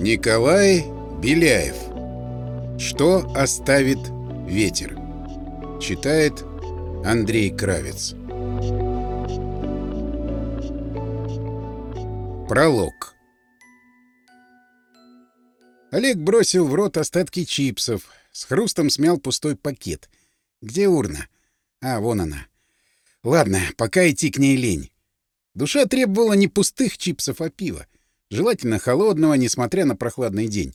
Николай Беляев «Что оставит ветер?» Читает Андрей Кравец Пролог Олег бросил в рот остатки чипсов, с хрустом смял пустой пакет. Где урна? А, вон она. Ладно, пока идти к ней лень. Душа требовала не пустых чипсов, а пива. Желательно холодного, несмотря на прохладный день.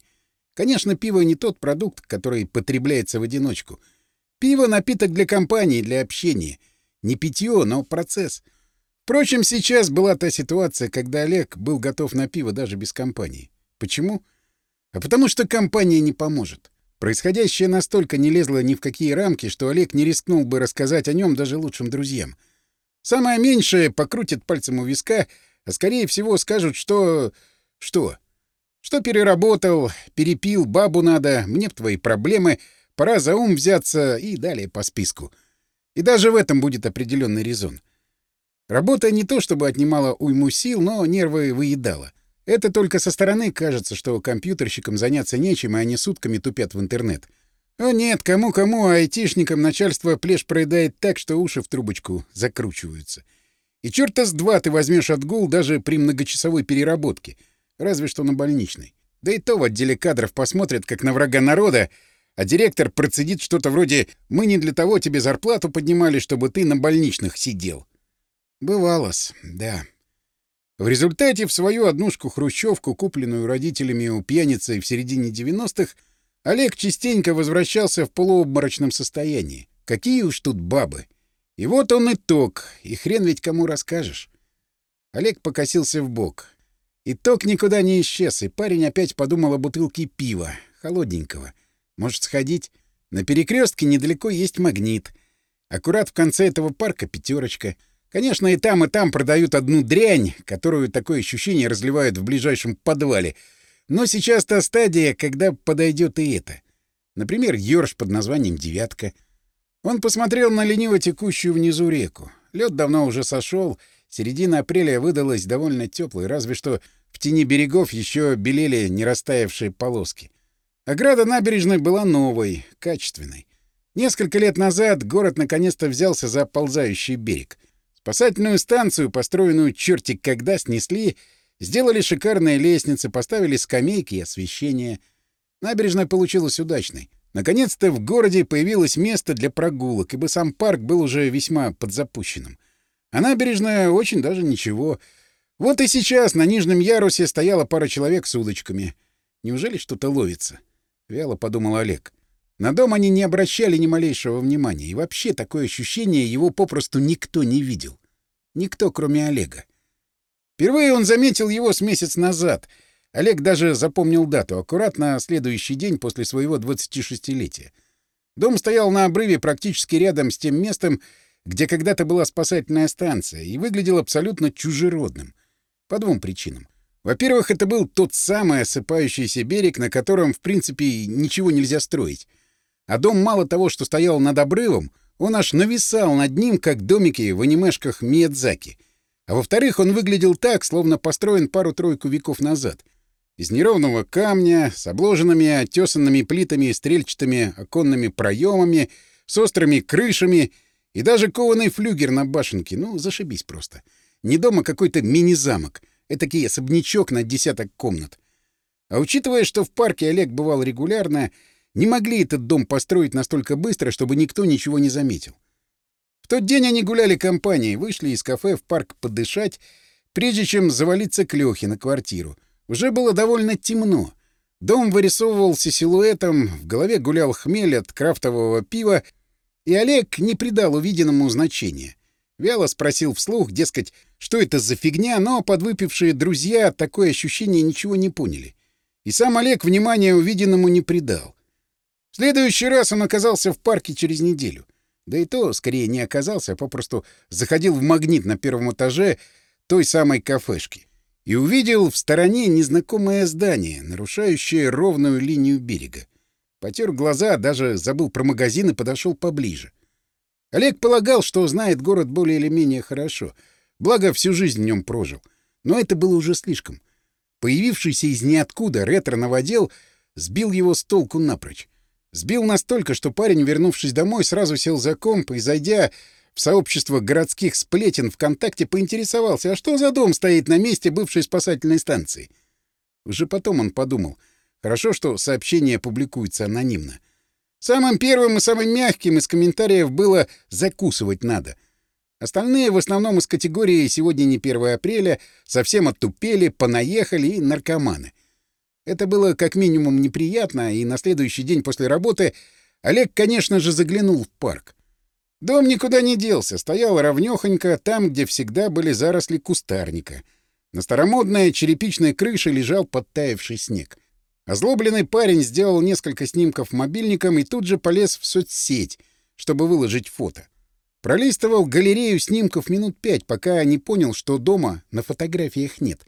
Конечно, пиво не тот продукт, который потребляется в одиночку. Пиво — напиток для компании, для общения. Не питье, но процесс. Впрочем, сейчас была та ситуация, когда Олег был готов на пиво даже без компании. Почему? А потому что компания не поможет. Происходящее настолько не лезло ни в какие рамки, что Олег не рискнул бы рассказать о нем даже лучшим друзьям. Самое меньшее — покрутит пальцем у виска — а скорее всего скажут, что... что? Что переработал, перепил, бабу надо, мне б твои проблемы, пора за ум взяться и далее по списку. И даже в этом будет определенный резон. Работа не то чтобы отнимала уйму сил, но нервы выедала. Это только со стороны кажется, что компьютерщикам заняться нечем, и они сутками тупят в интернет. О нет, кому-кому, а айтишникам начальство плешь проедает так, что уши в трубочку закручиваются. И черта с два ты возьмешь отгул даже при многочасовой переработке, разве что на больничной. Да и то в отделе кадров посмотрят, как на врага народа, а директор процедит что-то вроде «Мы не для того тебе зарплату поднимали, чтобы ты на больничных сидел». Бывалось, да. В результате в свою однушку-хрущевку, купленную родителями у пьяницы в середине 90-х, Олег частенько возвращался в полуобморочном состоянии. Какие уж тут бабы! И вот он итог, и хрен ведь кому расскажешь. Олег покосился в бок. Итог никуда не исчез, и парень опять подумал о бутылке пива, холодненького. Может, сходить? На перекрестке недалеко есть магнит. Аккурат в конце этого парка пятерочка. Конечно, и там, и там продают одну дрянь, которую такое ощущение разливают в ближайшем подвале. Но сейчас та стадия, когда подойдет и это. Например, ёрш под названием «девятка». Он посмотрел на лениво текущую внизу реку. Лед давно уже сошел, середина апреля выдалась довольно теплой, разве что в тени берегов еще белели нерастаявшие полоски. Ограда набережной была новой, качественной. Несколько лет назад город наконец-то взялся за ползающий берег. Спасательную станцию, построенную чертик когда, снесли, сделали шикарные лестницы, поставили скамейки и освещение. Набережная получилась удачной — Наконец-то в городе появилось место для прогулок, ибо сам парк был уже весьма подзапущенным. А набережная очень даже ничего. Вот и сейчас на нижнем ярусе стояла пара человек с удочками. Неужели что-то ловится? Вяло подумал Олег. На дом они не обращали ни малейшего внимания, и вообще такое ощущение его попросту никто не видел. Никто, кроме Олега. Впервые он заметил его с месяц назад — Олег даже запомнил дату, аккуратно следующий день после своего 26-летия. Дом стоял на обрыве практически рядом с тем местом, где когда-то была спасательная станция, и выглядел абсолютно чужеродным. По двум причинам. Во-первых, это был тот самый осыпающийся берег, на котором, в принципе, ничего нельзя строить. А дом мало того, что стоял над обрывом, он аж нависал над ним, как домики в анимешках Миядзаки. А во-вторых, он выглядел так, словно построен пару-тройку веков назад из неровного камня, с обложенными оттесанными плитами и стрельчатыми оконными проемами, с острыми крышами и даже кованый флюгер на башенке. Ну, зашибись просто. Не дома какой-то мини-замок, этакий особнячок на десяток комнат. А учитывая, что в парке Олег бывал регулярно, не могли этот дом построить настолько быстро, чтобы никто ничего не заметил. В тот день они гуляли компанией, вышли из кафе в парк подышать, прежде чем завалиться к Лёхе на квартиру, уже было довольно темно. Дом вырисовывался силуэтом, в голове гулял хмель от крафтового пива, и Олег не придал увиденному значения. Вяло спросил вслух, дескать, что это за фигня, но подвыпившие друзья от такое ощущение ничего не поняли. И сам Олег внимания увиденному не придал. В следующий раз он оказался в парке через неделю. Да и то, скорее, не оказался, а попросту заходил в магнит на первом этаже той самой кафешки и увидел в стороне незнакомое здание, нарушающее ровную линию берега. Потер глаза, даже забыл про магазин и подошел поближе. Олег полагал, что знает город более или менее хорошо, благо всю жизнь в нем прожил. Но это было уже слишком. Появившийся из ниоткуда ретро-новодел сбил его с толку напрочь. Сбил настолько, что парень, вернувшись домой, сразу сел за комп и, зайдя в сообществах городских сплетен ВКонтакте поинтересовался, а что за дом стоит на месте бывшей спасательной станции? Уже потом он подумал. Хорошо, что сообщение публикуется анонимно. Самым первым и самым мягким из комментариев было «закусывать надо». Остальные в основном из категории «сегодня не 1 апреля» совсем оттупели, понаехали и наркоманы. Это было как минимум неприятно, и на следующий день после работы Олег, конечно же, заглянул в парк. Дом никуда не делся, стоял ровнёхонько там, где всегда были заросли кустарника. На старомодной черепичной крыше лежал подтаявший снег. Озлобленный парень сделал несколько снимков мобильником и тут же полез в соцсеть, чтобы выложить фото. Пролистывал галерею снимков минут пять, пока не понял, что дома на фотографиях нет.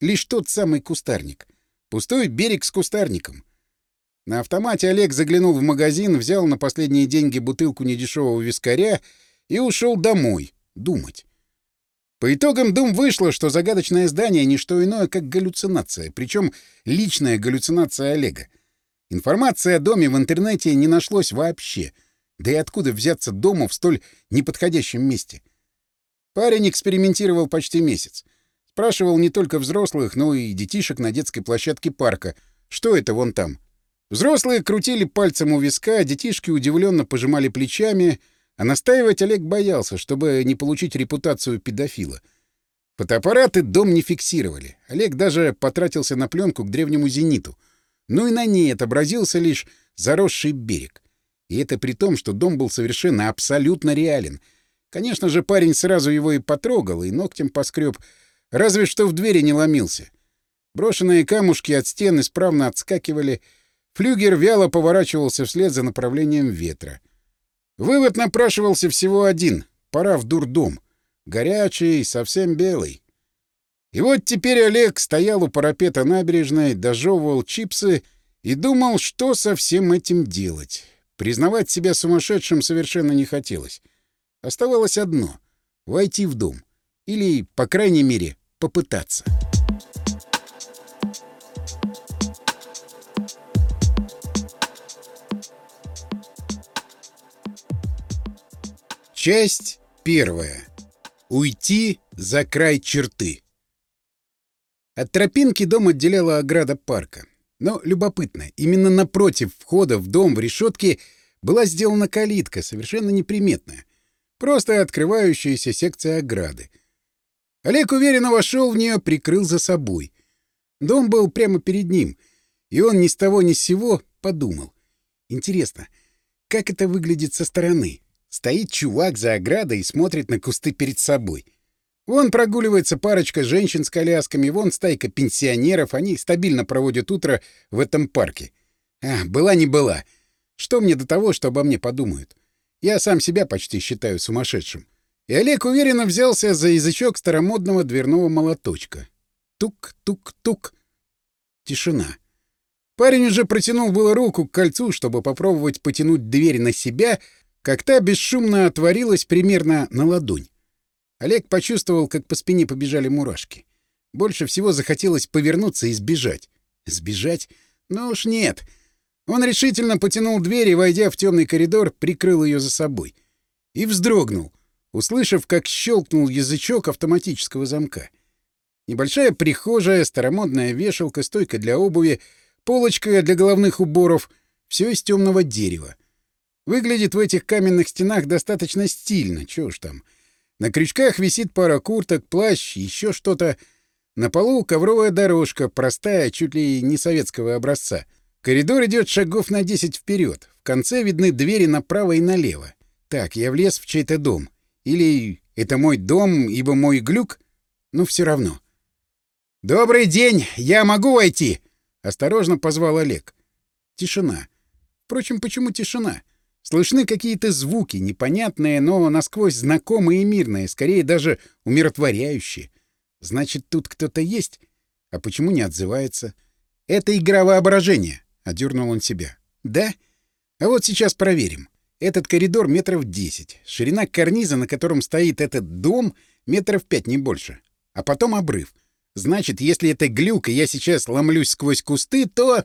Лишь тот самый кустарник. Пустой берег с кустарником. На автомате Олег заглянул в магазин, взял на последние деньги бутылку недешевого вискаря и ушел домой думать. По итогам дум вышло, что загадочное здание — не что иное, как галлюцинация, причем личная галлюцинация Олега. Информации о доме в интернете не нашлось вообще. Да и откуда взяться дому в столь неподходящем месте? Парень экспериментировал почти месяц. Спрашивал не только взрослых, но и детишек на детской площадке парка. Что это вон там, Взрослые крутили пальцем у виска, детишки удивленно пожимали плечами, а настаивать Олег боялся, чтобы не получить репутацию педофила. Фотоаппараты дом не фиксировали. Олег даже потратился на пленку к древнему «Зениту». Ну и на ней отобразился лишь заросший берег. И это при том, что дом был совершенно абсолютно реален. Конечно же, парень сразу его и потрогал, и ногтем поскреб, разве что в двери не ломился. Брошенные камушки от стен исправно отскакивали — Флюгер вяло поворачивался вслед за направлением ветра. Вывод напрашивался всего один — пора в дурдом. Горячий, совсем белый. И вот теперь Олег стоял у парапета набережной, дожевывал чипсы и думал, что со всем этим делать. Признавать себя сумасшедшим совершенно не хотелось. Оставалось одно — войти в дом. Или, по крайней мере, попытаться. Часть первая. Уйти за край черты. От тропинки дом отделяла ограда парка. Но любопытно, именно напротив входа в дом в решетке была сделана калитка, совершенно неприметная. Просто открывающаяся секция ограды. Олег уверенно вошел в нее, прикрыл за собой. Дом был прямо перед ним, и он ни с того ни с сего подумал. Интересно, как это выглядит со стороны? Стоит чувак за оградой и смотрит на кусты перед собой. Вон прогуливается парочка женщин с колясками, вон стайка пенсионеров, они стабильно проводят утро в этом парке. А, была не была. Что мне до того, что обо мне подумают? Я сам себя почти считаю сумасшедшим. И Олег уверенно взялся за язычок старомодного дверного молоточка. Тук-тук-тук. Тишина. Парень уже протянул было руку к кольцу, чтобы попробовать потянуть дверь на себя — как та бесшумно отворилась примерно на ладонь. Олег почувствовал, как по спине побежали мурашки. Больше всего захотелось повернуться и сбежать. Сбежать? Ну уж нет. Он решительно потянул дверь и, войдя в темный коридор, прикрыл ее за собой. И вздрогнул, услышав, как щелкнул язычок автоматического замка. Небольшая прихожая, старомодная вешалка, стойка для обуви, полочка для головных уборов — все из темного дерева. Выглядит в этих каменных стенах достаточно стильно, чё уж там. На крючках висит пара курток, плащ, еще что-то. На полу ковровая дорожка, простая, чуть ли не советского образца. Коридор идет шагов на 10 вперед. В конце видны двери направо и налево. Так, я влез в чей-то дом. Или это мой дом, ибо мой глюк? Ну, все равно. «Добрый день! Я могу войти!» — осторожно позвал Олег. Тишина. Впрочем, почему тишина? Слышны какие-то звуки, непонятные, но насквозь знакомые и мирные, скорее даже умиротворяющие. Значит, тут кто-то есть? А почему не отзывается? Это игра воображения, — одернул он себя. Да? А вот сейчас проверим. Этот коридор метров 10. Ширина карниза, на котором стоит этот дом, метров пять не больше. А потом обрыв. Значит, если это глюк, и я сейчас ломлюсь сквозь кусты, то...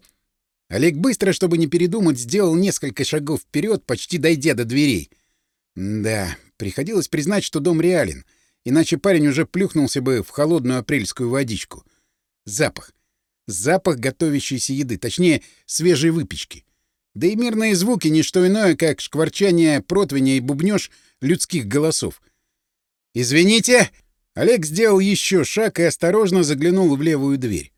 Олег быстро, чтобы не передумать, сделал несколько шагов вперед, почти дойдя до дверей. Да, приходилось признать, что дом реален, иначе парень уже плюхнулся бы в холодную апрельскую водичку. Запах. Запах готовящейся еды, точнее, свежей выпечки. Да и мирные звуки — не что иное, как шкварчание противня и бубнёж людских голосов. «Извините!» Олег сделал еще шаг и осторожно заглянул в левую дверь.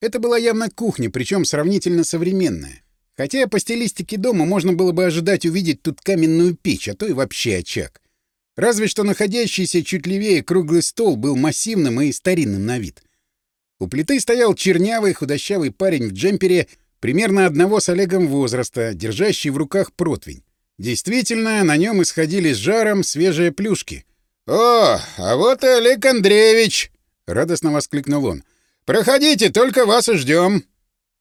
Это была явно кухня, причем сравнительно современная. Хотя по стилистике дома можно было бы ожидать увидеть тут каменную печь, а то и вообще очаг. Разве что находящийся чуть левее круглый стол был массивным и старинным на вид. У плиты стоял чернявый худощавый парень в джемпере примерно одного с Олегом возраста, держащий в руках противень. Действительно, на нем исходили с жаром свежие плюшки. «О, а вот и Олег Андреевич!» — радостно воскликнул он. «Проходите, только вас и ждем!»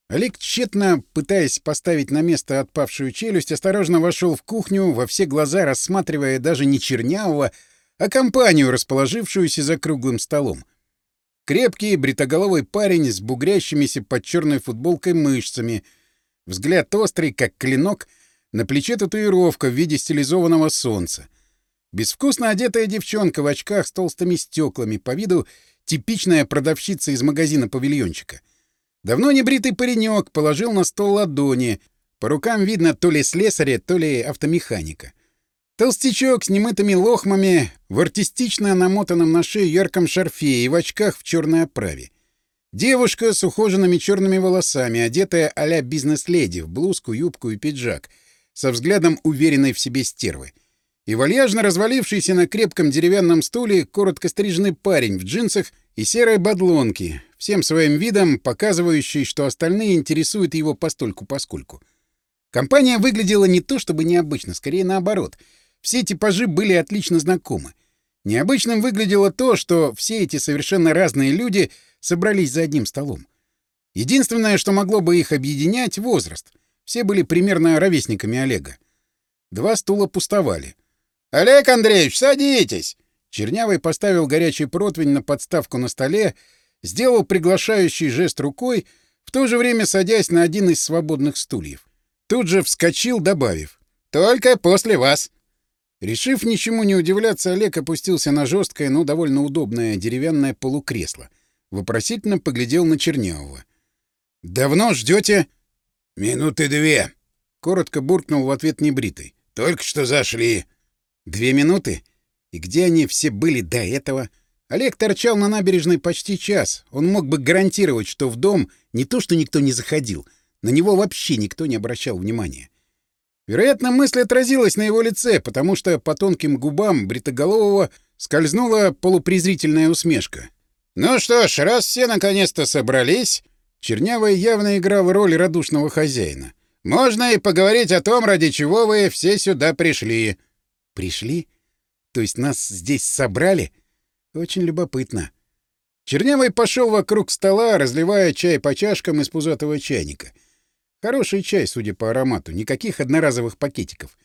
Олег, тщетно пытаясь поставить на место отпавшую челюсть, осторожно вошел в кухню, во все глаза рассматривая даже не Чернявого, а компанию, расположившуюся за круглым столом. Крепкий, бритоголовый парень с бугрящимися под черной футболкой мышцами, взгляд острый, как клинок, на плече татуировка в виде стилизованного солнца. Безвкусно одетая девчонка в очках с толстыми стеклами, по виду типичная продавщица из магазина-павильончика. Давно небритый паренек положил на стол ладони. По рукам видно то ли слесаря, то ли автомеханика. Толстячок с немытыми лохмами, в артистично намотанном на шею ярком шарфе и в очках в черной оправе. Девушка с ухоженными черными волосами, одетая а-ля бизнес-леди в блузку, юбку и пиджак, со взглядом уверенной в себе стервы — и вальяжно развалившийся на крепком деревянном стуле коротко стриженный парень в джинсах и серой бадлонке, всем своим видом показывающий, что остальные интересуют его постольку-поскольку. Компания выглядела не то чтобы необычно, скорее наоборот. Все типажи были отлично знакомы. Необычным выглядело то, что все эти совершенно разные люди собрались за одним столом. Единственное, что могло бы их объединять — возраст. Все были примерно ровесниками Олега. Два стула пустовали — «Олег Андреевич, садитесь!» Чернявый поставил горячий противень на подставку на столе, сделал приглашающий жест рукой, в то же время садясь на один из свободных стульев. Тут же вскочил, добавив «Только после вас!» Решив ничему не удивляться, Олег опустился на жесткое, но довольно удобное деревянное полукресло. Вопросительно поглядел на Чернявого. «Давно ждете?» «Минуты две», — коротко буркнул в ответ небритый. «Только что зашли». Две минуты? И где они все были до этого? Олег торчал на набережной почти час. Он мог бы гарантировать, что в дом не то что никто не заходил, на него вообще никто не обращал внимания. Вероятно, мысль отразилась на его лице, потому что по тонким губам бритоголового скользнула полупрезрительная усмешка. «Ну что ж, раз все наконец-то собрались...» Чернявая явно играла роль радушного хозяина. «Можно и поговорить о том, ради чего вы все сюда пришли». Пришли? То есть нас здесь собрали? Очень любопытно. Чернявый пошел вокруг стола, разливая чай по чашкам из пузатого чайника. Хороший чай, судя по аромату, никаких одноразовых пакетиков.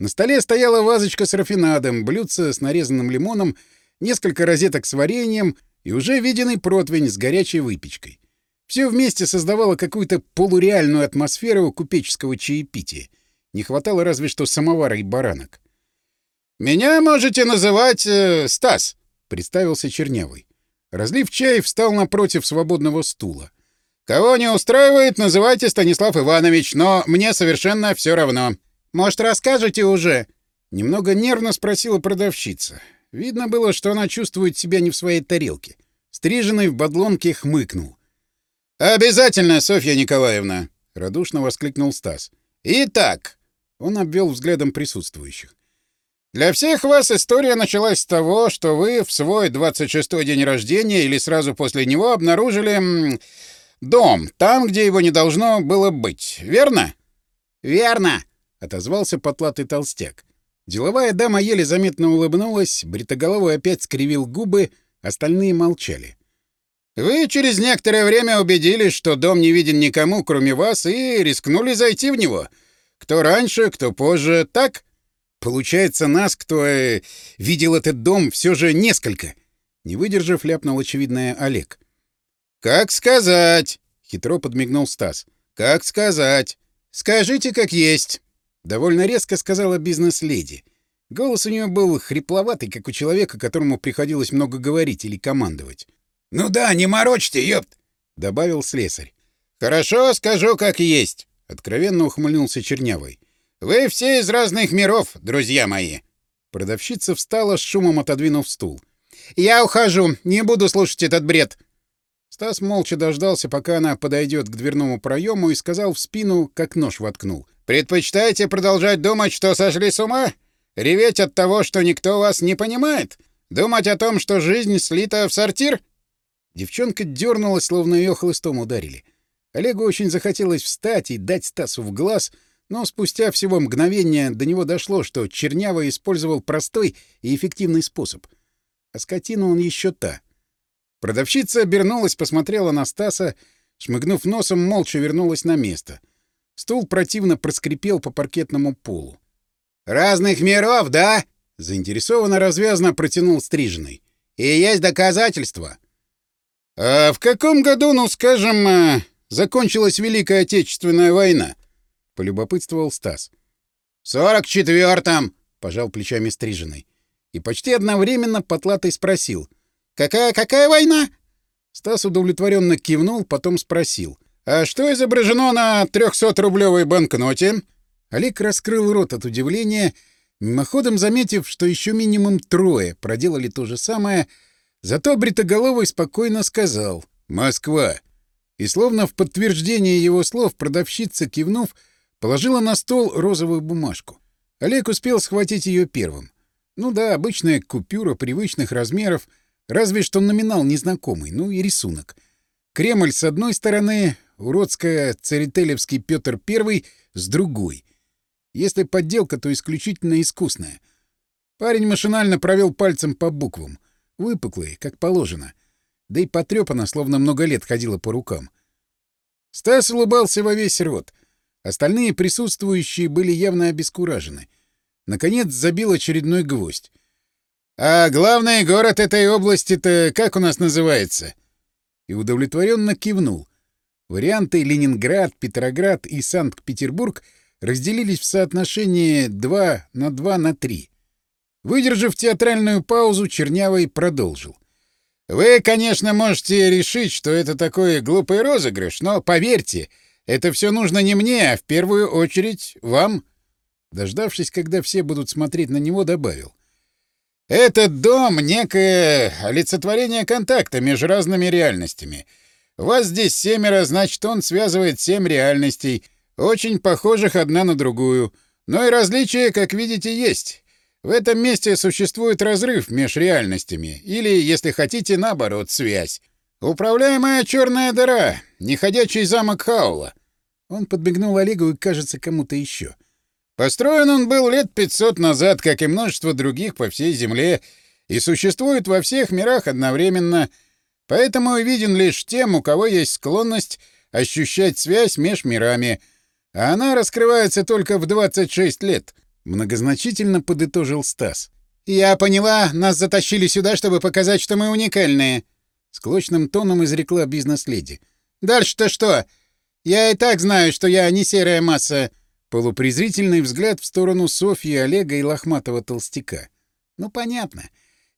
На столе стояла вазочка с рафинадом, блюдце с нарезанным лимоном, несколько розеток с вареньем и уже виденный противень с горячей выпечкой. Все вместе создавало какую-то полуреальную атмосферу купеческого чаепития. Не хватало разве что самовара и баранок. «Меня можете называть э, Стас», — представился Черневый. Разлив чай, встал напротив свободного стула. «Кого не устраивает, называйте Станислав Иванович, но мне совершенно все равно». «Может, расскажете уже?» Немного нервно спросила продавщица. Видно было, что она чувствует себя не в своей тарелке. Стриженный в бодлонке хмыкнул. «Обязательно, Софья Николаевна!» — радушно воскликнул Стас. «Итак!» — он обвел взглядом присутствующих. Для всех вас история началась с того, что вы в свой 26-й день рождения или сразу после него обнаружили дом, там, где его не должно было быть, верно? Верно, отозвался потлатый толстяк. Деловая дама еле заметно улыбнулась, бритоголовый опять скривил губы, остальные молчали. Вы через некоторое время убедились, что дом не виден никому, кроме вас, и рискнули зайти в него. Кто раньше, кто позже, так? — Получается, нас, кто э, видел этот дом, все же несколько. Не выдержав, ляпнул очевидное Олег. Как сказать? Хитро подмигнул Стас. Как сказать? Скажите, как есть. Довольно резко сказала бизнес-леди. Голос у нее был хрипловатый, как у человека, которому приходилось много говорить или командовать. «Ну да, не морочьте, ёпт!» — добавил слесарь. «Хорошо, скажу, как есть!» — откровенно ухмыльнулся Чернявый. «Вы все из разных миров, друзья мои!» Продавщица встала, с шумом отодвинув стул. «Я ухожу, не буду слушать этот бред!» Стас молча дождался, пока она подойдет к дверному проему и сказал в спину, как нож воткнул. «Предпочитаете продолжать думать, что сошли с ума? Реветь от того, что никто вас не понимает? Думать о том, что жизнь слита в сортир?» Девчонка дернулась, словно ее хлыстом ударили. Олегу очень захотелось встать и дать Стасу в глаз — но спустя всего мгновения до него дошло, что Чернява использовал простой и эффективный способ. А скотина он еще та. Продавщица обернулась, посмотрела на Стаса, шмыгнув носом, молча вернулась на место. Стул противно проскрипел по паркетному полу. «Разных миров, да?» — заинтересованно развязно протянул Стриженный. «И есть доказательства». «А в каком году, ну, скажем, э, закончилась Великая Отечественная война?» полюбопытствовал Стас. — В сорок четвертом! — пожал плечами стриженный. И почти одновременно Потлатый спросил. — Какая, какая война? Стас удовлетворенно кивнул, потом спросил. — А что изображено на 300-рублевой банкноте? Олег раскрыл рот от удивления, мимоходом заметив, что еще минимум трое проделали то же самое, зато Бритоголовый спокойно сказал «Москва». И словно в подтверждение его слов продавщица, кивнув, — Положила на стол розовую бумажку. Олег успел схватить ее первым. Ну да, обычная купюра привычных размеров, разве что номинал незнакомый, ну и рисунок. Кремль с одной стороны, уродская царителевский Петр I с другой. Если подделка, то исключительно искусная. Парень машинально провел пальцем по буквам. Выпуклые, как положено. Да и потрепано, словно много лет ходила по рукам. Стас улыбался во весь рот — Остальные присутствующие были явно обескуражены. Наконец забил очередной гвоздь. «А главный город этой области-то как у нас называется?» И удовлетворенно кивнул. Варианты Ленинград, Петроград и Санкт-Петербург разделились в соотношении 2 на 2 на 3. Выдержав театральную паузу, Чернявый продолжил. «Вы, конечно, можете решить, что это такой глупый розыгрыш, но поверьте, — это все нужно не мне, а в первую очередь вам. Дождавшись, когда все будут смотреть на него, добавил. Этот дом — некое олицетворение контакта между разными реальностями. Вас здесь семеро, значит, он связывает семь реальностей, очень похожих одна на другую. Но и различия, как видите, есть. В этом месте существует разрыв между реальностями, или, если хотите, наоборот, связь. Управляемая черная дыра, неходячий замок Хаула. Он подмигнул Олегу и, кажется, кому-то еще. Построен он был лет 500 назад, как и множество других по всей Земле, и существует во всех мирах одновременно, поэтому виден лишь тем, у кого есть склонность ощущать связь меж мирами, а она раскрывается только в 26 лет, — многозначительно подытожил Стас. «Я поняла, нас затащили сюда, чтобы показать, что мы уникальные», — склочным тоном изрекла бизнес-леди. «Дальше-то что? «Я и так знаю, что я не серая масса!» Полупрезрительный взгляд в сторону Софьи, Олега и лохматого толстяка. «Ну, понятно.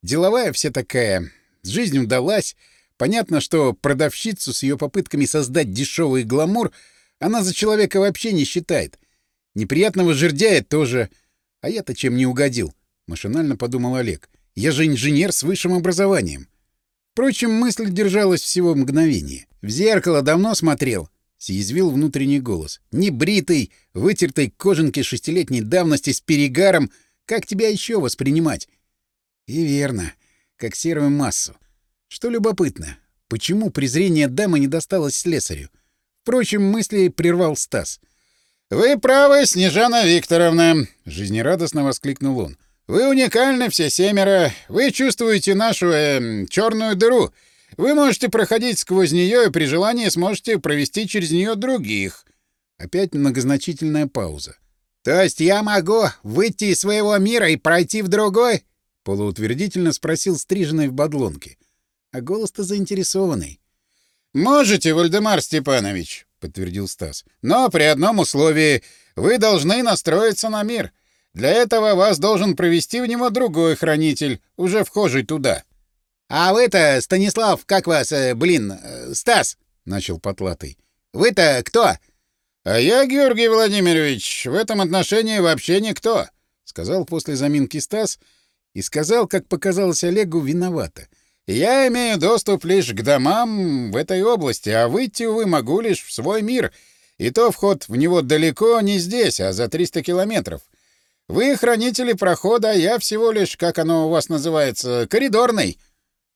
Деловая вся такая. Жизнь удалась. Понятно, что продавщицу с ее попытками создать дешевый гламур она за человека вообще не считает. Неприятного жердяя тоже. А я-то чем не угодил?» — машинально подумал Олег. «Я же инженер с высшим образованием». Впрочем, мысль держалась всего мгновение. В зеркало давно смотрел. Съязвил внутренний голос. «Небритый, вытертой кожанки шестилетней давности с перегаром. Как тебя еще воспринимать?» «И верно. Как серую массу. Что любопытно, почему презрение дамы не досталось слесарю?» Впрочем, мысли прервал Стас. «Вы правы, Снежана Викторовна!» — жизнерадостно воскликнул он. «Вы уникальны все семеро. Вы чувствуете нашу эм, э, черную дыру. Вы можете проходить сквозь нее и при желании сможете провести через нее других. Опять многозначительная пауза. То есть я могу выйти из своего мира и пройти в другой? полуутвердительно спросил стриженный в бодлонке. А голос-то заинтересованный. Можете, Вальдемар Степанович, подтвердил Стас. Но при одном условии вы должны настроиться на мир. Для этого вас должен провести в него другой хранитель, уже вхожий туда. «А вы-то, Станислав, как вас, э, блин, э, Стас?» — начал Потлатый. «Вы-то кто?» «А я, Георгий Владимирович, в этом отношении вообще никто», — сказал после заминки Стас и сказал, как показалось Олегу, виновато. «Я имею доступ лишь к домам в этой области, а выйти, увы, могу лишь в свой мир, и то вход в него далеко не здесь, а за 300 километров. Вы хранители прохода, а я всего лишь, как оно у вас называется, коридорный».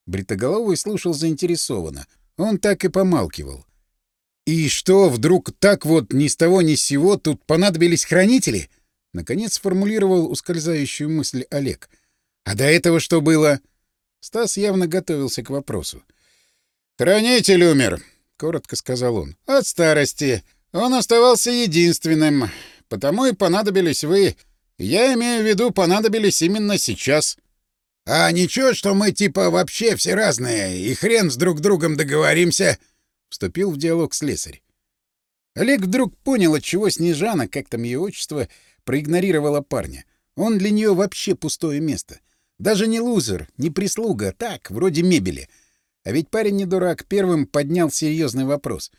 Бритоголовый слушал заинтересованно. Он так и помалкивал. «И что, вдруг так вот ни с того ни с сего тут понадобились хранители?» Наконец сформулировал ускользающую мысль Олег. «А до этого что было?» Стас явно готовился к вопросу. «Хранитель умер», — коротко сказал он. «От старости. Он оставался единственным. Потому и понадобились вы. Я имею в виду, понадобились именно сейчас». «А ничего, что мы типа вообще все разные, и хрен с друг другом договоримся?» — вступил в диалог слесарь. Олег вдруг понял, отчего Снежана, как там ее отчество, проигнорировала парня. Он для нее вообще пустое место. Даже не лузер, не прислуга, так, вроде мебели. А ведь парень не дурак, первым поднял серьезный вопрос.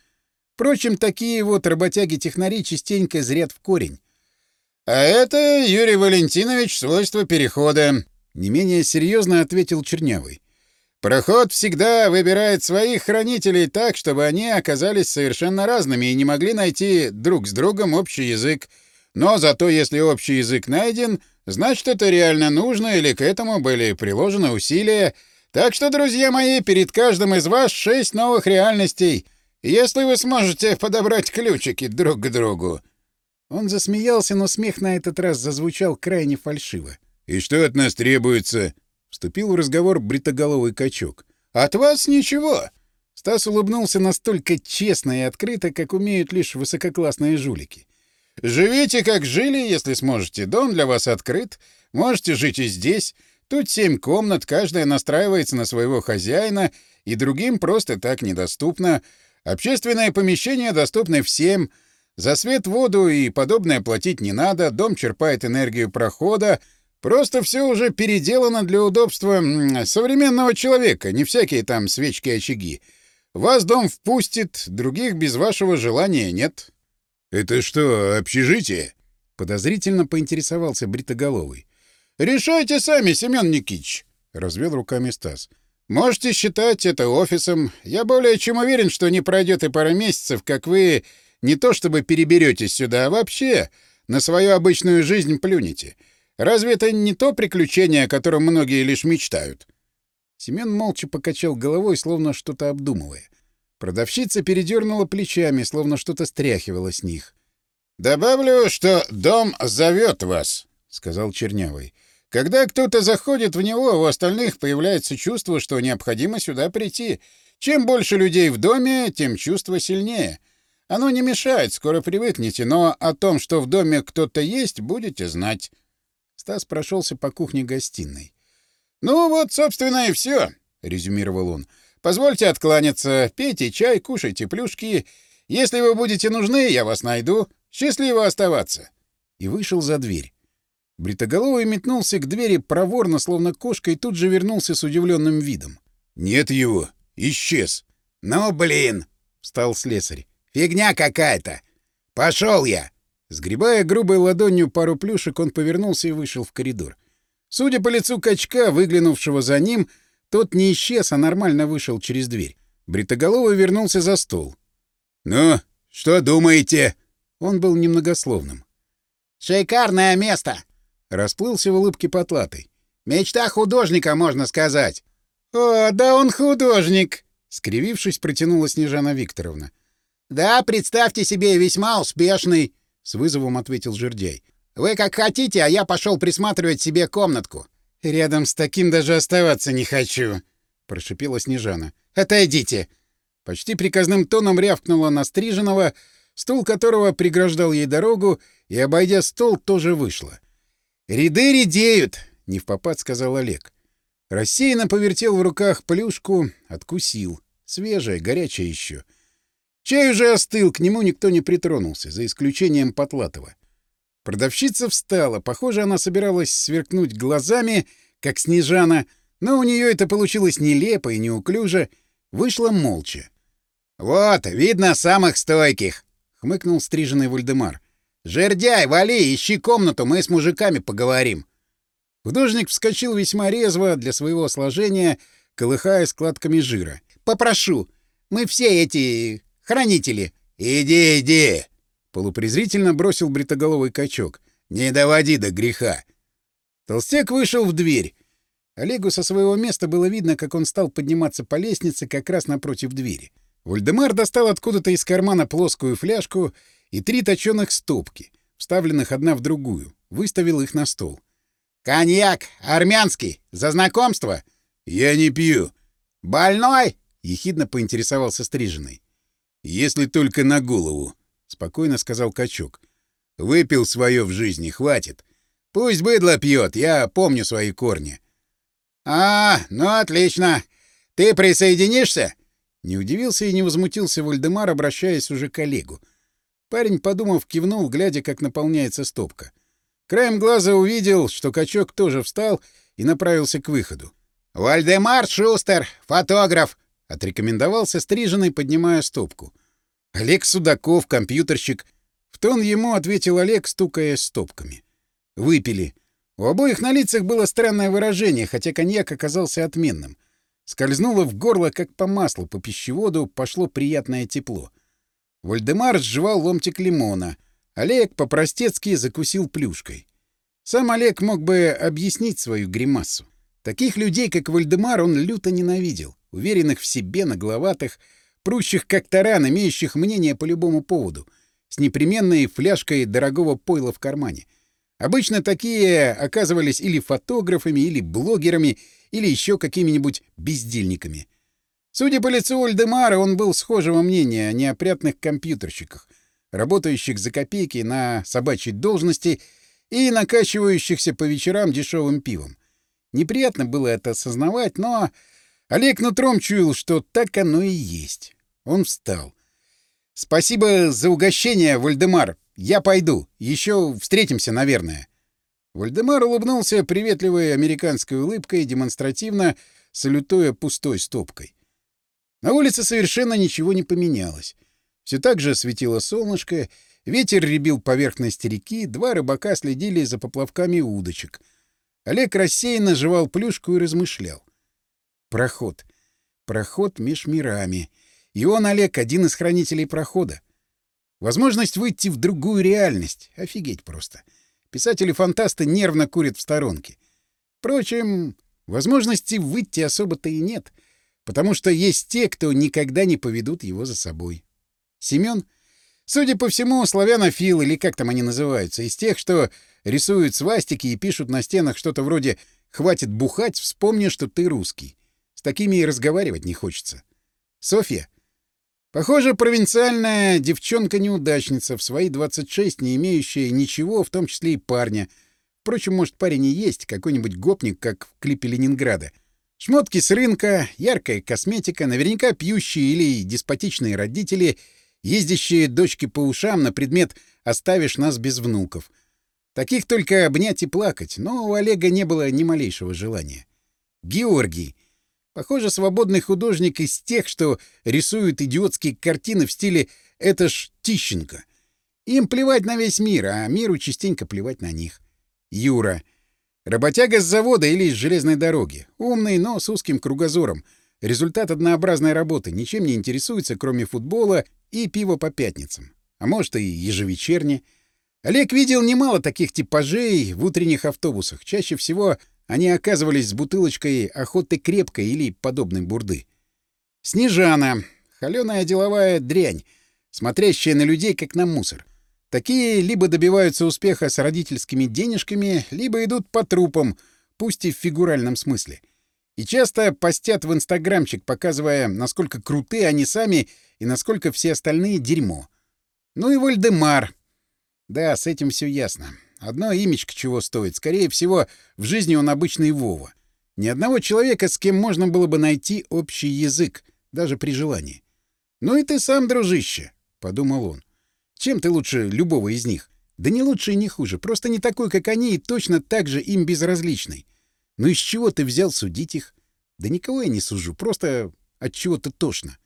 Впрочем, такие вот работяги-технари частенько зрят в корень. «А это, Юрий Валентинович, свойство перехода», не менее серьезно ответил Чернявый. Проход всегда выбирает своих хранителей так, чтобы они оказались совершенно разными и не могли найти друг с другом общий язык. Но зато если общий язык найден, значит, это реально нужно или к этому были приложены усилия. Так что, друзья мои, перед каждым из вас шесть новых реальностей. Если вы сможете подобрать ключики друг к другу. Он засмеялся, но смех на этот раз зазвучал крайне фальшиво. «И что от нас требуется?» — вступил в разговор бритоголовый качок. «От вас ничего!» Стас улыбнулся настолько честно и открыто, как умеют лишь высококлассные жулики. «Живите, как жили, если сможете. Дом для вас открыт. Можете жить и здесь. Тут семь комнат, каждая настраивается на своего хозяина, и другим просто так недоступно. Общественное помещение доступно всем. За свет, воду и подобное платить не надо. Дом черпает энергию прохода — Просто все уже переделано для удобства современного человека, не всякие там свечки-очаги. Вас дом впустит, других без вашего желания нет». «Это что, общежитие?» — подозрительно поинтересовался Бритоголовый. «Решайте сами, Семен Никитич», — развел руками Стас. «Можете считать это офисом. Я более чем уверен, что не пройдет и пара месяцев, как вы не то чтобы переберетесь сюда, а вообще на свою обычную жизнь плюнете. Разве это не то приключение, о котором многие лишь мечтают?» Семен молча покачал головой, словно что-то обдумывая. Продавщица передернула плечами, словно что-то стряхивало с них. «Добавлю, что дом зовет вас», — сказал Чернявый. «Когда кто-то заходит в него, у остальных появляется чувство, что необходимо сюда прийти. Чем больше людей в доме, тем чувство сильнее. Оно не мешает, скоро привыкнете, но о том, что в доме кто-то есть, будете знать». Стас прошелся по кухне-гостиной. «Ну вот, собственно, и все», — резюмировал он. «Позвольте откланяться. Пейте чай, кушайте плюшки. Если вы будете нужны, я вас найду. Счастливо оставаться». И вышел за дверь. Бритоголовый метнулся к двери проворно, словно кошка, и тут же вернулся с удивленным видом. «Нет его. Исчез». «Ну, блин!» — встал слесарь. «Фигня какая-то! Пошел я!» Сгребая грубой ладонью пару плюшек, он повернулся и вышел в коридор. Судя по лицу качка, выглянувшего за ним, тот не исчез, а нормально вышел через дверь. Бритоголовый вернулся за стол. «Ну, что думаете?» Он был немногословным. «Шикарное место!» Расплылся в улыбке потлатый. «Мечта художника, можно сказать!» «О, да он художник!» Скривившись, протянула Снежана Викторовна. «Да, представьте себе, весьма успешный!» С вызовом ответил Жердей. «Вы как хотите, а я пошел присматривать себе комнатку». «Рядом с таким даже оставаться не хочу», — прошипела Снежана. «Отойдите!» Почти приказным тоном рявкнула на стриженного, стул которого преграждал ей дорогу, и, обойдя стол, тоже вышла. «Ряды редеют!» — не в попад сказал Олег. Рассеянно повертел в руках плюшку, откусил. Свежая, горячая еще. — Чай уже остыл, к нему никто не притронулся, за исключением Потлатова. Продавщица встала, похоже, она собиралась сверкнуть глазами, как Снежана, но у нее это получилось нелепо и неуклюже, вышла молча. «Вот, видно самых стойких!» — хмыкнул стриженный Вальдемар. «Жердяй, вали, ищи комнату, мы с мужиками поговорим!» Художник вскочил весьма резво для своего сложения, колыхая складками жира. «Попрошу! Мы все эти... Хранители!» «Иди, иди!» — полупрезрительно бросил бритоголовый качок. «Не доводи до греха!» Толстяк вышел в дверь. Олегу со своего места было видно, как он стал подниматься по лестнице как раз напротив двери. Вальдемар достал откуда-то из кармана плоскую фляжку и три точёных стопки, вставленных одна в другую, выставил их на стол. «Коньяк! Армянский! За знакомство!» «Я не пью!» «Больной?» — ехидно поинтересовался Стриженый. «Если только на голову», — спокойно сказал качок. «Выпил свое в жизни, хватит. Пусть быдло пьет, я помню свои корни». «А, ну отлично. Ты присоединишься?» Не удивился и не возмутился Вальдемар, обращаясь уже к коллегу. Парень, подумав, кивнул, глядя, как наполняется стопка. Краем глаза увидел, что качок тоже встал и направился к выходу. «Вальдемар Шустер, фотограф! — отрекомендовался стриженный, поднимая стопку. «Олег Судаков, компьютерщик». В тон ему ответил Олег, стукая стопками. Выпили. У обоих на лицах было странное выражение, хотя коньяк оказался отменным. Скользнуло в горло, как по маслу, по пищеводу пошло приятное тепло. Вольдемар сживал ломтик лимона. Олег по-простецки закусил плюшкой. Сам Олег мог бы объяснить свою гримасу. Таких людей, как Вальдемар, он люто ненавидел. Уверенных в себе, нагловатых, прущих как таран, имеющих мнение по любому поводу, с непременной фляжкой дорогого пойла в кармане. Обычно такие оказывались или фотографами, или блогерами, или еще какими-нибудь бездельниками. Судя по лицу Ольдемара, он был схожего мнения о неопрятных компьютерщиках, работающих за копейки на собачьей должности и накачивающихся по вечерам дешевым пивом. Неприятно было это осознавать, но Олег нутром чуял, что так оно и есть. Он встал. «Спасибо за угощение, Вольдемар. Я пойду. Еще встретимся, наверное». Вольдемар улыбнулся приветливой американской улыбкой, демонстративно салютуя пустой стопкой. На улице совершенно ничего не поменялось. Все так же светило солнышко, ветер ребил поверхность реки, два рыбака следили за поплавками удочек — Олег рассеянно жевал плюшку и размышлял. Проход. Проход меж мирами. И он, Олег, один из хранителей прохода. Возможность выйти в другую реальность. Офигеть просто. Писатели-фантасты нервно курят в сторонке. Впрочем, возможности выйти особо-то и нет, потому что есть те, кто никогда не поведут его за собой. Семён Судя по всему, славянофил, или как там они называются, из тех, что рисуют свастики и пишут на стенах что-то вроде «Хватит бухать, вспомни, что ты русский». С такими и разговаривать не хочется. Софья. Похоже, провинциальная девчонка-неудачница в свои 26, не имеющая ничего, в том числе и парня. Впрочем, может, парень и есть, какой-нибудь гопник, как в клипе Ленинграда. Шмотки с рынка, яркая косметика, наверняка пьющие или деспотичные родители — ездящие дочки по ушам на предмет «оставишь нас без внуков». Таких только обнять и плакать, но у Олега не было ни малейшего желания. Георгий. Похоже, свободный художник из тех, что рисуют идиотские картины в стиле «это ж Тищенко». Им плевать на весь мир, а миру частенько плевать на них. Юра. Работяга с завода или с железной дороги. Умный, но с узким кругозором. Результат однообразной работы. Ничем не интересуется, кроме футбола, и пиво по пятницам, а может и ежевечерне. Олег видел немало таких типажей в утренних автобусах. Чаще всего они оказывались с бутылочкой охоты крепкой или подобной бурды. Снежана — холёная деловая дрянь, смотрящая на людей, как на мусор. Такие либо добиваются успеха с родительскими денежками, либо идут по трупам, пусть и в фигуральном смысле. И часто постят в Инстаграмчик, показывая, насколько круты они сами и насколько все остальные — дерьмо. Ну и Вальдемар. Да, с этим все ясно. Одно имечко чего стоит. Скорее всего, в жизни он обычный Вова. Ни одного человека, с кем можно было бы найти общий язык, даже при желании. «Ну и ты сам, дружище», — подумал он. «Чем ты лучше любого из них?» «Да не лучше и не хуже, просто не такой, как они, и точно так же им безразличный. Ну из чего ты взял судить их? Да никого я не сужу, просто от чего-то тошно.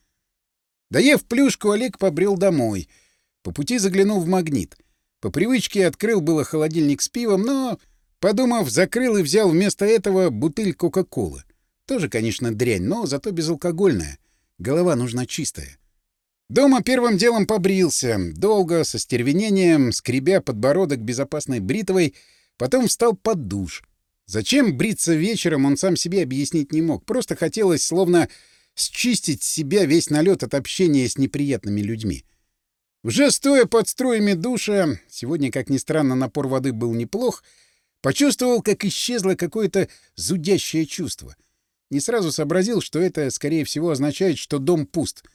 Доев плюшку, Олег побрел домой. По пути заглянул в магнит. По привычке открыл было холодильник с пивом, но, подумав, закрыл и взял вместо этого бутыль Кока-Колы. Тоже, конечно, дрянь, но зато безалкогольная. Голова нужна чистая. Дома первым делом побрился. Долго, со стервенением, скребя подбородок безопасной бритвой, потом встал под душ — Зачем бриться вечером, он сам себе объяснить не мог. Просто хотелось словно счистить себя весь налет от общения с неприятными людьми. Уже стоя под струями душа, сегодня, как ни странно, напор воды был неплох, почувствовал, как исчезло какое-то зудящее чувство. Не сразу сообразил, что это, скорее всего, означает, что дом пуст.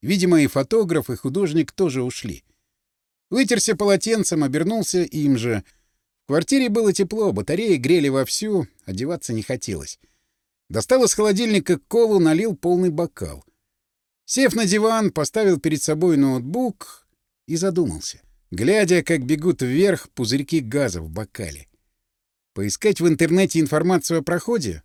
Видимо, и фотограф, и художник тоже ушли. Вытерся полотенцем, обернулся им же — в квартире было тепло, батареи грели вовсю, одеваться не хотелось. Достал из холодильника колу, налил полный бокал. Сев на диван, поставил перед собой ноутбук и задумался, глядя, как бегут вверх пузырьки газа в бокале. Поискать в интернете информацию о проходе?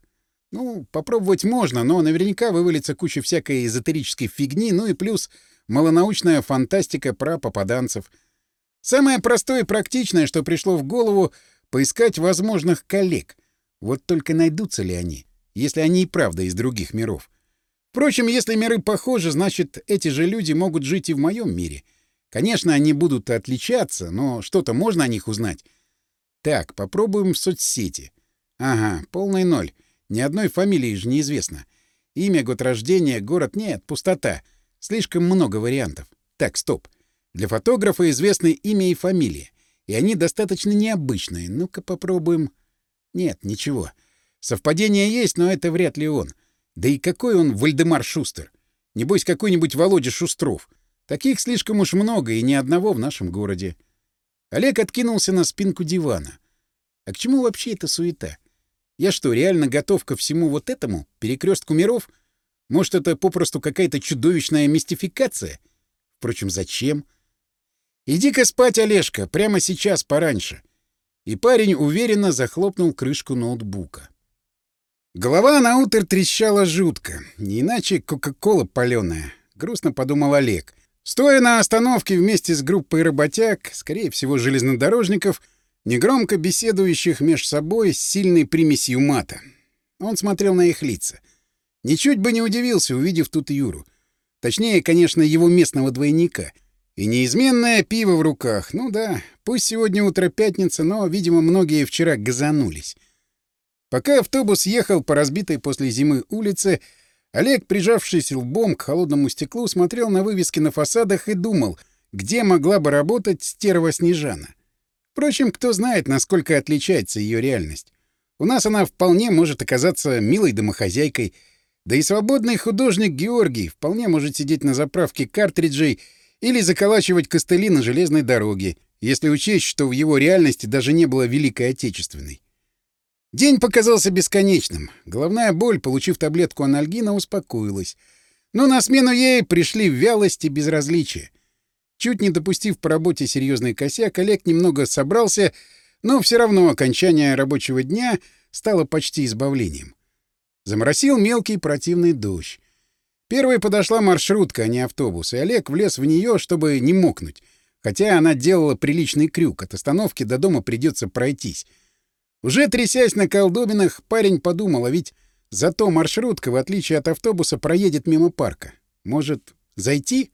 Ну, попробовать можно, но наверняка вывалится куча всякой эзотерической фигни, ну и плюс малонаучная фантастика про попаданцев — Самое простое и практичное, что пришло в голову, поискать возможных коллег. Вот только найдутся ли они, если они и правда из других миров. Впрочем, если миры похожи, значит, эти же люди могут жить и в моем мире. Конечно, они будут отличаться, но что-то можно о них узнать. Так, попробуем в соцсети. Ага, полный ноль. Ни одной фамилии же неизвестно. Имя, год рождения, город — нет, пустота. Слишком много вариантов. Так, стоп. — для фотографа известны имя и фамилия, и они достаточно необычные. Ну-ка попробуем... Нет, ничего. Совпадение есть, но это вряд ли он. Да и какой он Вальдемар Шустер? Небось, какой-нибудь Володя Шустров. Таких слишком уж много, и ни одного в нашем городе. Олег откинулся на спинку дивана. А к чему вообще эта суета? Я что, реально готов ко всему вот этому? Перекрестку миров? Может, это попросту какая-то чудовищная мистификация? Впрочем, зачем? — «Иди-ка спать, Олежка, прямо сейчас, пораньше». И парень уверенно захлопнул крышку ноутбука. Голова на утро трещала жутко, не иначе кока-кола палёная, грустно подумал Олег. Стоя на остановке вместе с группой работяг, скорее всего, железнодорожников, негромко беседующих меж собой с сильной примесью мата. Он смотрел на их лица. Ничуть бы не удивился, увидев тут Юру. Точнее, конечно, его местного двойника — и неизменное пиво в руках. Ну да, пусть сегодня утро пятница, но, видимо, многие вчера газанулись. Пока автобус ехал по разбитой после зимы улице, Олег, прижавшись лбом к холодному стеклу, смотрел на вывески на фасадах и думал, где могла бы работать стерва Снежана. Впрочем, кто знает, насколько отличается ее реальность. У нас она вполне может оказаться милой домохозяйкой, да и свободный художник Георгий вполне может сидеть на заправке картриджей или заколачивать костыли на железной дороге, если учесть, что в его реальности даже не было Великой Отечественной. День показался бесконечным. Головная боль, получив таблетку анальгина, успокоилась. Но на смену ей пришли вялость и безразличие. Чуть не допустив по работе серьезный косяк, Олег немного собрался, но все равно окончание рабочего дня стало почти избавлением. Заморосил мелкий противный дождь. Первой подошла маршрутка, а не автобус, и Олег влез в нее, чтобы не мокнуть. Хотя она делала приличный крюк, от остановки до дома придется пройтись. Уже трясясь на колдобинах, парень подумал, а ведь зато маршрутка, в отличие от автобуса, проедет мимо парка. Может, зайти?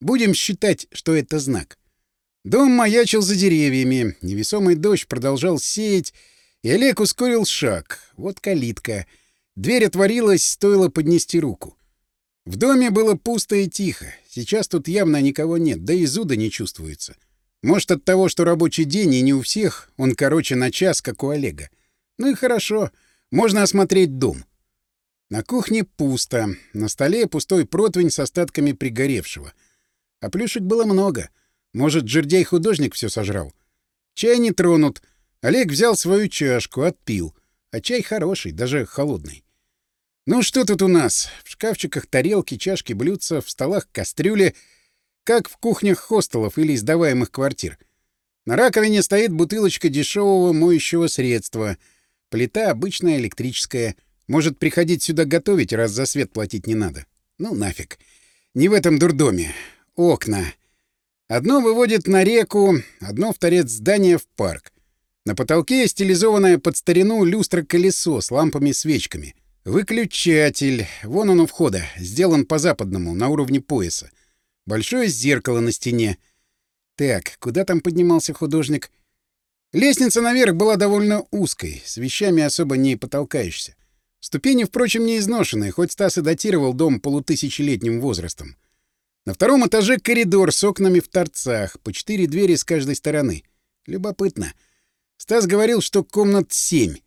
Будем считать, что это знак. Дом маячил за деревьями, невесомый дождь продолжал сеять, и Олег ускорил шаг. Вот калитка. Дверь отворилась, стоило поднести руку. В доме было пусто и тихо. Сейчас тут явно никого нет, да и зуда не чувствуется. Может, от того, что рабочий день, и не у всех, он короче на час, как у Олега. Ну и хорошо, можно осмотреть дом. На кухне пусто, на столе пустой противень с остатками пригоревшего. А плюшек было много. Может, жердяй-художник все сожрал? Чай не тронут. Олег взял свою чашку, отпил. А чай хороший, даже холодный. Ну что тут у нас? В шкафчиках тарелки, чашки, блюдца, в столах кастрюли, как в кухнях хостелов или издаваемых квартир. На раковине стоит бутылочка дешевого моющего средства. Плита обычная электрическая. Может, приходить сюда готовить, раз за свет платить не надо. Ну нафиг. Не в этом дурдоме. Окна. Одно выводит на реку, одно в торец здания в парк. На потолке стилизованное под старину люстра-колесо с лампами-свечками — Выключатель. Вон он у входа. Сделан по-западному, на уровне пояса. Большое зеркало на стене. Так, куда там поднимался художник? Лестница наверх была довольно узкой, с вещами особо не потолкаешься. Ступени, впрочем, не изношены, хоть Стас и датировал дом полутысячелетним возрастом. На втором этаже коридор с окнами в торцах, по четыре двери с каждой стороны. Любопытно. Стас говорил, что комнат семь.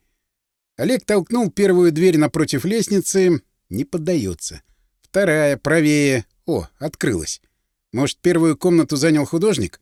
Олег толкнул первую дверь напротив лестницы. Не поддается. Вторая, правее. О, открылась. Может, первую комнату занял художник?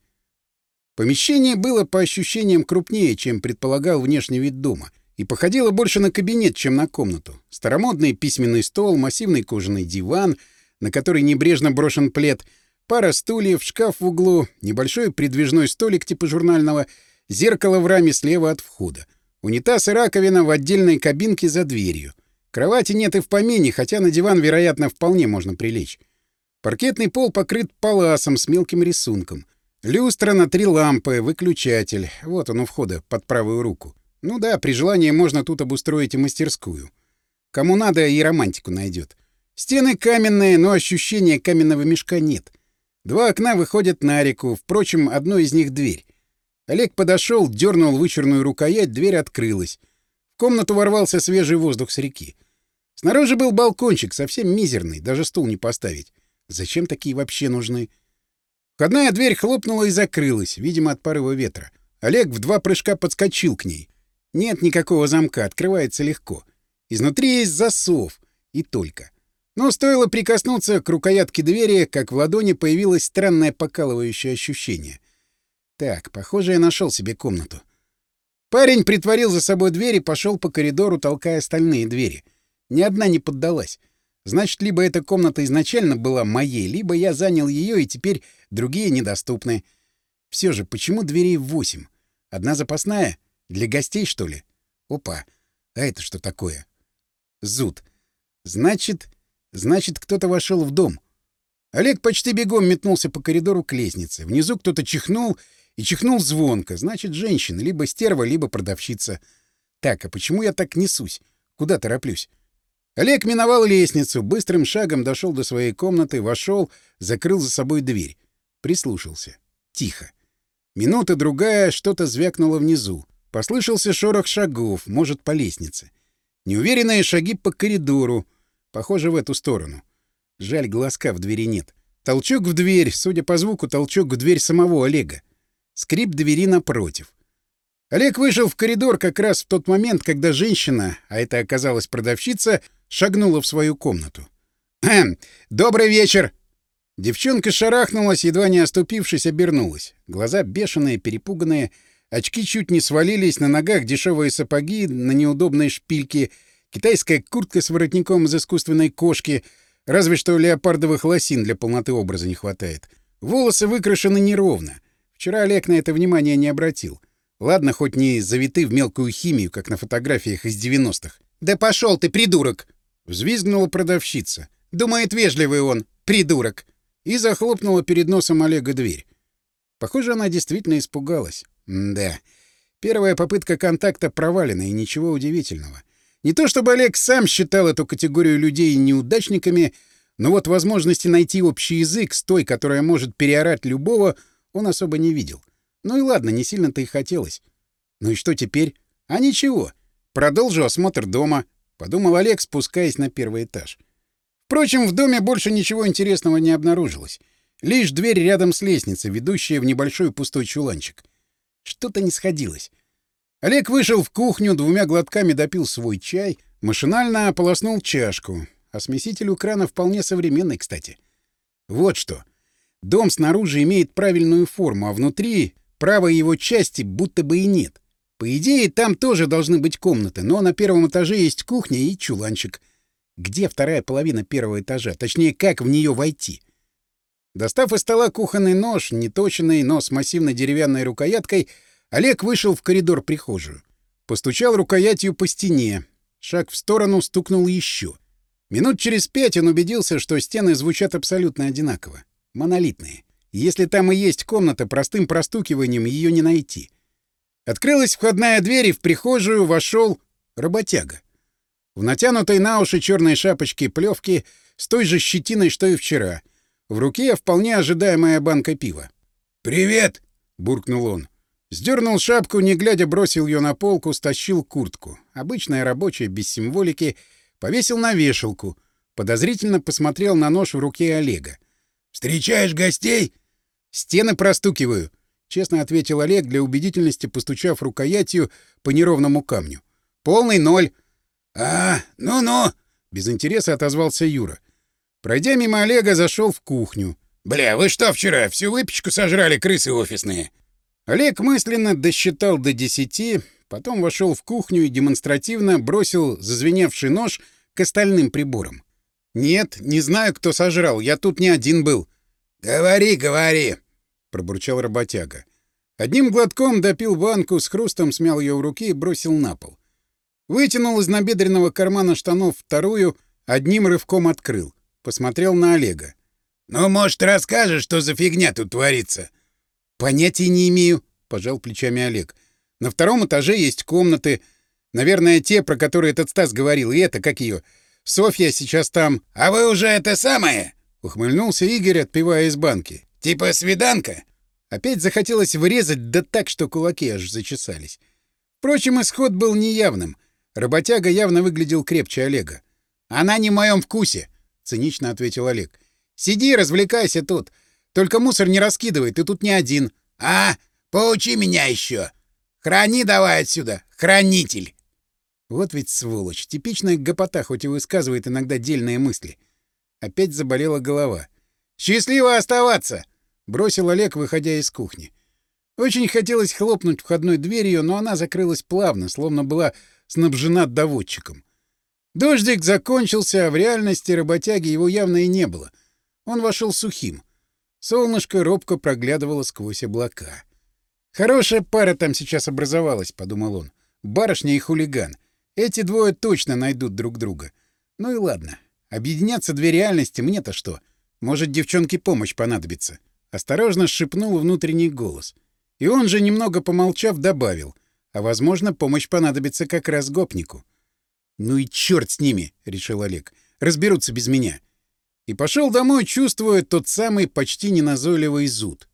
Помещение было, по ощущениям, крупнее, чем предполагал внешний вид дома, и походило больше на кабинет, чем на комнату. Старомодный письменный стол, массивный кожаный диван, на который небрежно брошен плед, пара стульев, шкаф в углу, небольшой придвижной столик типа журнального, зеркало в раме слева от входа — Унитаз и раковина в отдельной кабинке за дверью. Кровати нет и в помине, хотя на диван, вероятно, вполне можно прилечь. Паркетный пол покрыт паласом с мелким рисунком. Люстра на три лампы, выключатель. Вот он у входа, под правую руку. Ну да, при желании можно тут обустроить и мастерскую. Кому надо, и романтику найдет. Стены каменные, но ощущения каменного мешка нет. Два окна выходят на реку, впрочем, одно из них — дверь. Олег подошел, дернул вычерную рукоять, дверь открылась. В комнату ворвался свежий воздух с реки. Снаружи был балкончик, совсем мизерный, даже стул не поставить. Зачем такие вообще нужны? Входная дверь хлопнула и закрылась, видимо, от порыва ветра. Олег в два прыжка подскочил к ней. Нет никакого замка, открывается легко. Изнутри есть засов. И только. Но стоило прикоснуться к рукоятке двери, как в ладони появилось странное покалывающее ощущение. Так, похоже, я нашел себе комнату. Парень притворил за собой дверь и пошел по коридору, толкая остальные двери. Ни одна не поддалась. Значит, либо эта комната изначально была моей, либо я занял ее, и теперь другие недоступны. Все же, почему дверей восемь? Одна запасная? Для гостей, что ли? Опа! А это что такое? Зуд. Значит, значит, кто-то вошел в дом. Олег почти бегом метнулся по коридору к лестнице. Внизу кто-то чихнул, и чихнул звонко. Значит, женщина, либо стерва, либо продавщица. Так, а почему я так несусь? Куда тороплюсь? Олег миновал лестницу, быстрым шагом дошел до своей комнаты, вошел, закрыл за собой дверь. Прислушался. Тихо. Минута-другая, что-то звякнуло внизу. Послышался шорох шагов, может, по лестнице. Неуверенные шаги по коридору. Похоже, в эту сторону. Жаль, глазка в двери нет. Толчок в дверь, судя по звуку, толчок в дверь самого Олега скрип двери напротив. Олег вышел в коридор как раз в тот момент, когда женщина, а это оказалась продавщица, шагнула в свою комнату. «Кхм, «Добрый вечер!» Девчонка шарахнулась, едва не оступившись, обернулась. Глаза бешеные, перепуганные, очки чуть не свалились, на ногах дешевые сапоги на неудобной шпильке, китайская куртка с воротником из искусственной кошки, разве что леопардовых лосин для полноты образа не хватает. Волосы выкрашены неровно — Вчера Олег на это внимание не обратил. Ладно, хоть не завиты в мелкую химию, как на фотографиях из 90-х. «Да пошел ты, придурок!» — взвизгнула продавщица. «Думает, вежливый он, придурок!» И захлопнула перед носом Олега дверь. Похоже, она действительно испугалась. М да. Первая попытка контакта провалена, и ничего удивительного. Не то чтобы Олег сам считал эту категорию людей неудачниками, но вот возможности найти общий язык с той, которая может переорать любого — он особо не видел. Ну и ладно, не сильно-то и хотелось. Ну и что теперь? А ничего. Продолжу осмотр дома, — подумал Олег, спускаясь на первый этаж. Впрочем, в доме больше ничего интересного не обнаружилось. Лишь дверь рядом с лестницей, ведущая в небольшой пустой чуланчик. Что-то не сходилось. Олег вышел в кухню, двумя глотками допил свой чай, машинально ополоснул чашку. А смеситель у крана вполне современный, кстати. Вот что. Дом снаружи имеет правильную форму, а внутри правой его части будто бы и нет. По идее, там тоже должны быть комнаты, но на первом этаже есть кухня и чуланчик. Где вторая половина первого этажа? Точнее, как в нее войти? Достав из стола кухонный нож, неточенный, но с массивной деревянной рукояткой, Олег вышел в коридор-прихожую. Постучал рукоятью по стене. Шаг в сторону стукнул еще. Минут через пять он убедился, что стены звучат абсолютно одинаково монолитные. Если там и есть комната, простым простукиванием ее не найти. Открылась входная дверь, и в прихожую вошел работяга. В натянутой на уши черной шапочке плевки с той же щетиной, что и вчера. В руке вполне ожидаемая банка пива. «Привет!» — буркнул он. Сдернул шапку, не глядя, бросил ее на полку, стащил куртку. Обычная рабочая, без символики. Повесил на вешалку. Подозрительно посмотрел на нож в руке Олега. Встречаешь гостей?» «Стены простукиваю», — честно ответил Олег, для убедительности постучав рукоятью по неровному камню. «Полный ноль». «А, ну-ну», — без интереса отозвался Юра. Пройдя мимо Олега, зашел в кухню. «Бля, вы что вчера, всю выпечку сожрали крысы офисные?» Олег мысленно досчитал до десяти, потом вошел в кухню и демонстративно бросил зазвеневший нож к остальным приборам. «Нет, не знаю, кто сожрал. Я тут не один был». «Говори, говори!» — пробурчал работяга. Одним глотком допил банку, с хрустом смял ее в руки и бросил на пол. Вытянул из набедренного кармана штанов вторую, одним рывком открыл. Посмотрел на Олега. «Ну, может, расскажешь, что за фигня тут творится?» «Понятия не имею», — пожал плечами Олег. «На втором этаже есть комнаты. Наверное, те, про которые этот Стас говорил, и это, как ее, Софья сейчас там. А вы уже это самое? Ухмыльнулся Игорь, отпивая из банки. Типа свиданка? Опять захотелось вырезать, да так, что кулаки аж зачесались. Впрочем, исход был неявным. Работяга явно выглядел крепче Олега. «Она не в моем вкусе», — цинично ответил Олег. «Сиди, развлекайся тут. Только мусор не раскидывай, ты тут не один». «А, поучи меня еще. Храни давай отсюда, хранитель». Вот ведь сволочь, типичная гопота, хоть и высказывает иногда дельные мысли. Опять заболела голова. «Счастливо оставаться!» — бросил Олег, выходя из кухни. Очень хотелось хлопнуть входной дверью, но она закрылась плавно, словно была снабжена доводчиком. Дождик закончился, а в реальности работяги его явно и не было. Он вошел сухим. Солнышко робко проглядывало сквозь облака. «Хорошая пара там сейчас образовалась», — подумал он. «Барышня и хулиган. Эти двое точно найдут друг друга. Ну и ладно. Объединяться две реальности мне-то что? Может, девчонке помощь понадобится. Осторожно шепнул внутренний голос. И он же, немного помолчав, добавил. А, возможно, помощь понадобится как раз гопнику. «Ну и черт с ними!» — решил Олег. «Разберутся без меня». И пошел домой, чувствуя тот самый почти неназойливый зуд.